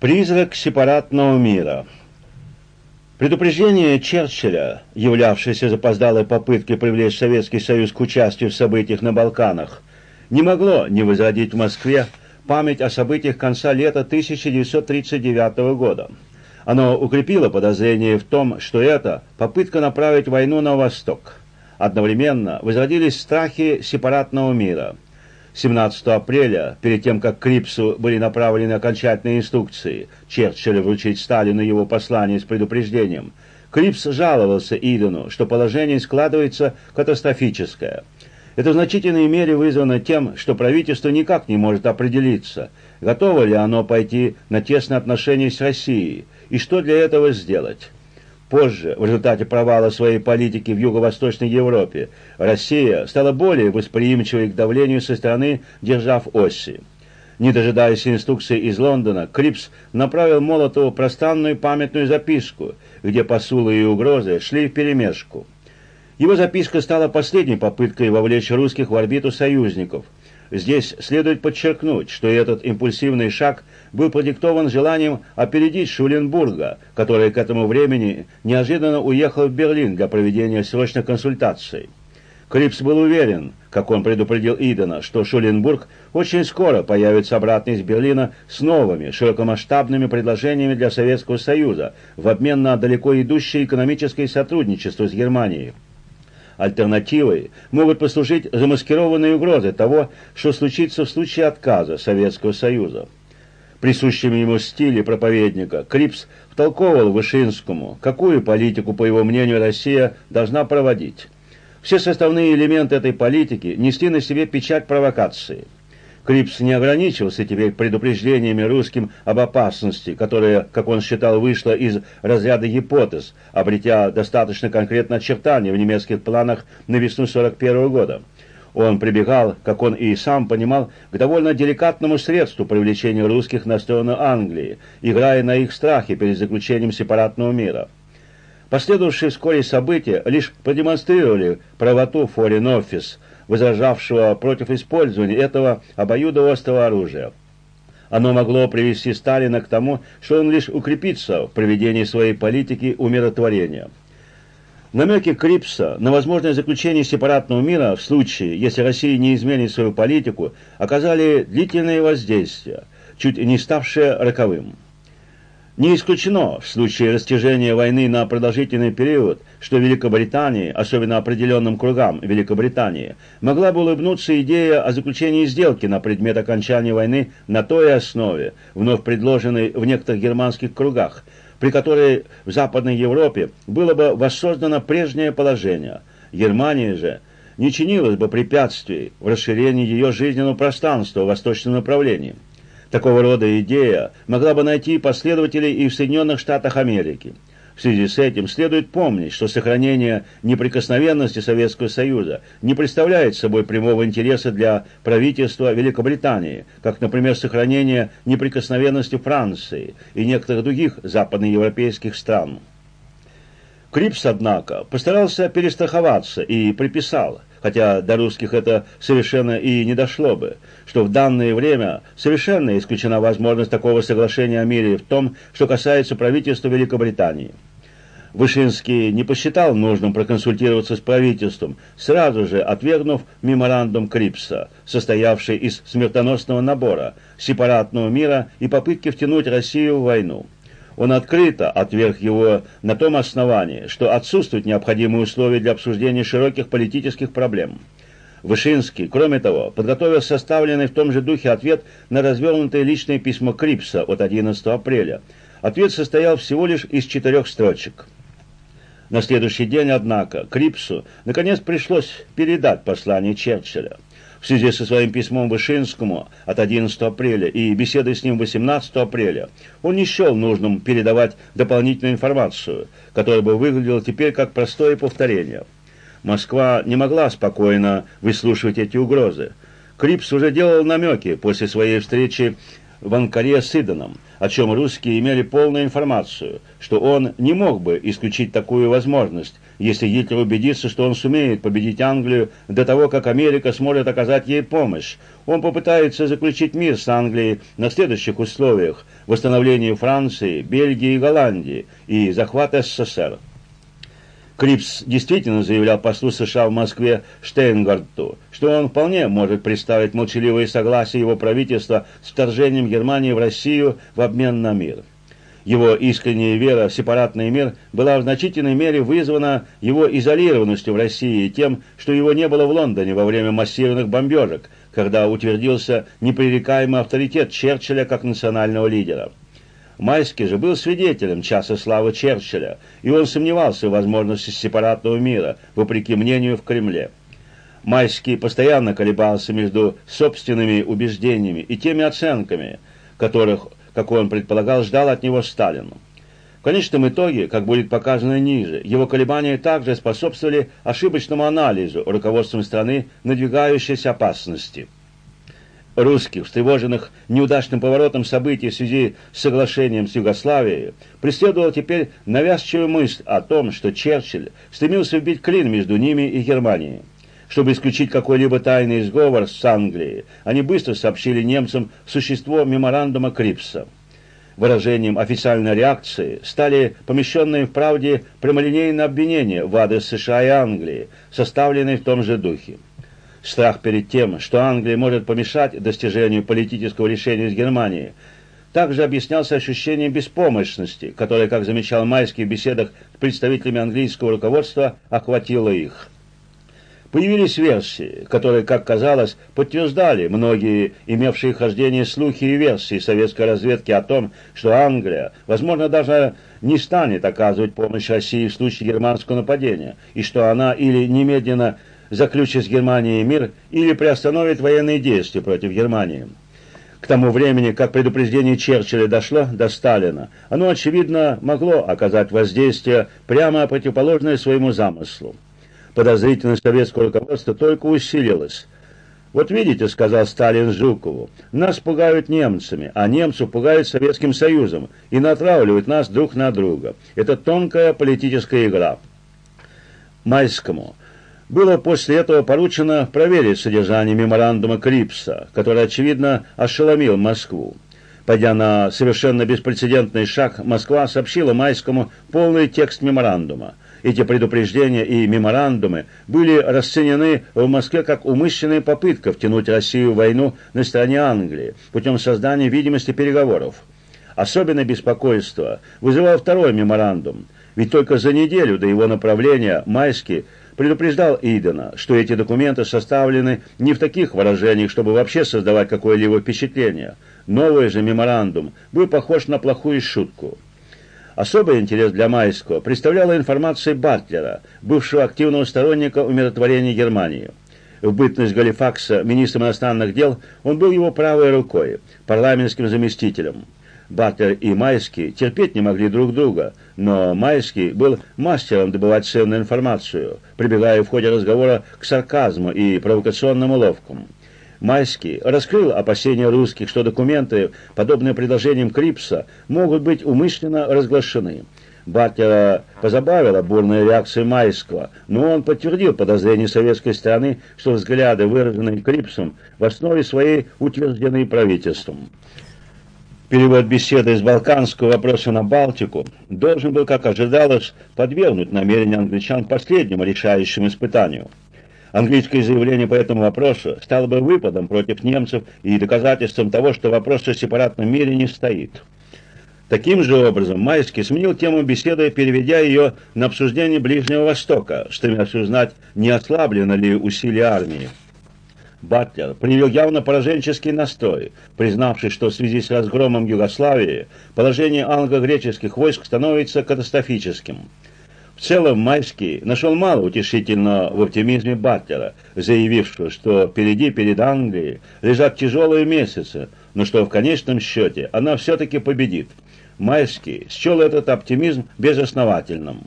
Призрак сепаратного мира. Предупреждение Черчилля, являвшееся запоздалой попыткой привлечь Советский Союз к участию в событиях на Балканах, не могло не возродить в Москве память о событиях конца лета 1939 года. Оно укрепило подозрение в том, что это попытка направить войну на восток. Одновременно возродились страхи сепаратного мира – 17 апреля, перед тем, как Крипсу были направлены окончательные инструкции Черчилля вручить Сталину его послание с предупреждением, Крипс жаловался Идену, что положение складывается катастрофическое. Это в значительной мере вызвано тем, что правительство никак не может определиться, готово ли оно пойти на тесные отношения с Россией, и что для этого сделать. Позже, в результате провала своей политики в Юго-Восточной Европе, Россия стала более восприимчивой к давлению со стороны держав оси. Не дожидаясь инструкции из Лондона, Крипс направил Молотову пространную памятную записку, где посулы и угрозы шли вперемешку. Его записка стала последней попыткой вовлечь русских в орбиту союзников – Здесь следует подчеркнуть, что этот импульсивный шаг был продиктован желанием опередить Шуленбурга, который к этому времени неожиданно уехал в Берлин для проведения срочных консультаций. Крипс был уверен, как он предупредил Идена, что Шуленбург очень скоро появится обратно из Берлина с новыми, широкомасштабными предложениями для Советского Союза в обмен на далеко идущее экономическое сотрудничество с Германией. Альтернативой могут послужить замаскированные угрозы того, что случится в случае отказа Советского Союза. В присущем ему стиле проповедника Крипс втолковывал Вышинскому, какую политику, по его мнению, Россия должна проводить. Все составные элементы этой политики несли на себе печать провокации – Крипс не ограничился теперь предупреждениями русским об опасности, которая, как он считал, вышла из разряда гипотез, обретя достаточно конкретное очертание в немецких планах на весну 41 года. Он прибегал, как он и сам понимал, к довольно деликатному средству привлечения русских на сторону Англии, играя на их страхе перед заключением сепаратного мира. Последовавшие вскоре события лишь продемонстрировали правоту Foreign Office – возражавшего против использования этого обоюдоострого оружия. Оно могло привести Сталина к тому, что он лишь укрепится в проведении своей политики умиротворения. Намеки Крипса на возможное заключение сепаратного мира в случае, если Россия не изменит свою политику, оказали длительное воздействие, чуть не ставшее роковым. Не исключено в случае растяжения войны на продолжительный период, что Великобритании, особенно определенным кругам Великобритании, могла бы улыбнуться идея о заключении сделки на предмет окончания войны на той основе, вновь предложенной в некоторых германских кругах, при которой в Западной Европе было бы воссоздано прежнее положение. Германия же не чинилась бы препятствий в расширении ее жизненного пространства в восточном направлении. Такого рода идея могла бы найти последователей и в Соединенных Штатах Америки. В связи с этим следует помнить, что сохранение неприкосновенности Советского Союза не представляет собой прямого интереса для правительства Великобритании, как, например, сохранение неприкосновенности Франции и некоторых других западноевропейских стран. Крипс, однако, постарался перестраховаться и приписал – хотя до русских это совершенно и не дошло бы, что в данное время совершенно исключена возможность такого соглашения о мире в том, что касается правительства Великобритании. Вышинский не посчитал нужным проконсультироваться с правительством, сразу же отвергнув меморандум Крипса, состоявший из смертоносного набора, сепаратного мира и попытки втянуть Россию в войну. Он открыто отверг его на том основании, что отсутствуют необходимые условия для обсуждения широких политических проблем. Вышинский, кроме того, подготовил составленный в том же духе ответ на развернутое личное письмо Крипса от 11 апреля. Ответ состоял всего лишь из четырех строчек. На следующий день, однако, Крипсу наконец пришлось передать послание Черчилля в связи со своим письмом Вышинскому от 11 апреля и беседой с ним 18 апреля, он не счел нужным передавать дополнительную информацию, которая бы выглядела теперь как простое повторение. Москва не могла спокойно выслушивать эти угрозы. Крипс уже делал намеки после своей встречи в Анкаре с Иданом, о чем русские имели полную информацию, что он не мог бы исключить такую возможность, если Гитлер убедится, что он сумеет победить Англию до того, как Америка сможет оказать ей помощь. Он попытается заключить мир с Англией на следующих условиях – восстановлении Франции, Бельгии и Голландии и захват СССР. Крипс действительно заявлял послу США в Москве Штейнгарту, что он вполне может представить молчаливое согласие его правительства с вторжением Германии в Россию в обмен на мир. Его искренняя вера в сепаратный мир была в значительной мере вызвана его изолированностью в России и тем, что его не было в Лондоне во время массированных бомбежек, когда утвердился непререкаемый авторитет Черчилля как национального лидера. Майский же был свидетелем часа славы Черчилля, и он сомневался в возможности сепаратного мира, вопреки мнению в Кремле. Майский постоянно колебался между собственными убеждениями и теми оценками, которых, как он предполагал, ждал от него Сталин. В конечном итоге, как будет показано ниже, его колебания также способствовали ошибочному анализу руководством страны надвигающейся опасности – русских, встревоженных неудачным поворотом событий в связи с соглашением с Югославией, преследовала теперь навязчивая мысль о том, что Черчилль стремился вбить клин между ними и Германией. Чтобы исключить какой-либо тайный сговор с Англией, они быстро сообщили немцам существо меморандума Крипса. Выражением официальной реакции стали помещенные в правде прямолинейные обвинения в адрес США и Англии, составленные в том же духе. Страх перед тем, что Англия может помешать достижению политического решения с Германией, также объяснялся ощущением беспомощности, которое, как замечал Майский в беседах с представителями английского руководства, охватило их. Появились версии, которые, как казалось, подтверждали многие имевшие хождение слухи и версии советской разведки о том, что Англия, возможно, даже не станет оказывать помощь России в случае германского нападения, и что она или немедленно заключит с Германией мир или приостановит военные действия против Германии. К тому времени, как предупреждение Черчилля дошло до Сталина, оно, очевидно, могло оказать воздействие прямо противоположное своему замыслу. Подозрительность советского руководства только усилилась. «Вот видите», — сказал Сталин Жукову, — «нас пугают немцами, а немцев пугают Советским Союзом и натравливают нас друг на друга. Это тонкая политическая игра». Майскому было после этого поручено проверить содержание меморандума Крипса, который, очевидно, ошеломил Москву. Пойдя на совершенно беспрецедентный шаг, Москва сообщила Майскому полный текст меморандума. Эти предупреждения и меморандумы были расценены в Москве как умышленная попытка втянуть Россию в войну на стороне Англии путем создания видимости переговоров. Особенное беспокойство вызывал второй меморандум, ведь только за неделю до его направления Майский предупреждал Идена, что эти документы составлены не в таких выражениях, чтобы вообще создавать какое-либо впечатление. Новый же меморандум был похож на плохую шутку. Особый интерес для Майского представляла информация Батлера, бывшего активного сторонника умиротворения Германии. В бытность Галифакса министром иностранных дел он был его правой рукой, парламентским заместителем. Баттер и Майский терпеть не могли друг друга, но Майский был мастером добывать ценную информацию, прибегая в ходе разговора к сарказму и провокационным уловкам. Майский раскрыл опасения русских, что документы, подобные предложениям Крипса, могут быть умышленно разглашены. Баттера позабавила бурная реакция Майского, но он подтвердил подозрения советской стороны, что взгляды, выраженные Крипсом, в основе своей утверждены правительством. Перевод беседы из балканского вопроса на Балтику должен был, как ожидалось, подвергнуть намерения англичан последнему решающему испытанию. Английское заявление по этому вопросу стало бы выпадом против немцев и доказательством того, что вопрос о сепаратном мире не стоит. Таким же образом Майский сменил тему беседы, переведя ее на обсуждение Ближнего Востока, стремясь узнать, не ослаблено ли усилия армии. Батлер привел явно пораженческий настрой, признавший, что в связи с разгромом Югославии положение англо-греческих войск становится катастрофическим. В целом Майский нашел мало утешительного в оптимизме Батлера, заявившего, что впереди перед Англией лежат тяжелые месяцы, но что в конечном счете она все-таки победит. Майский счел этот оптимизм безосновательным.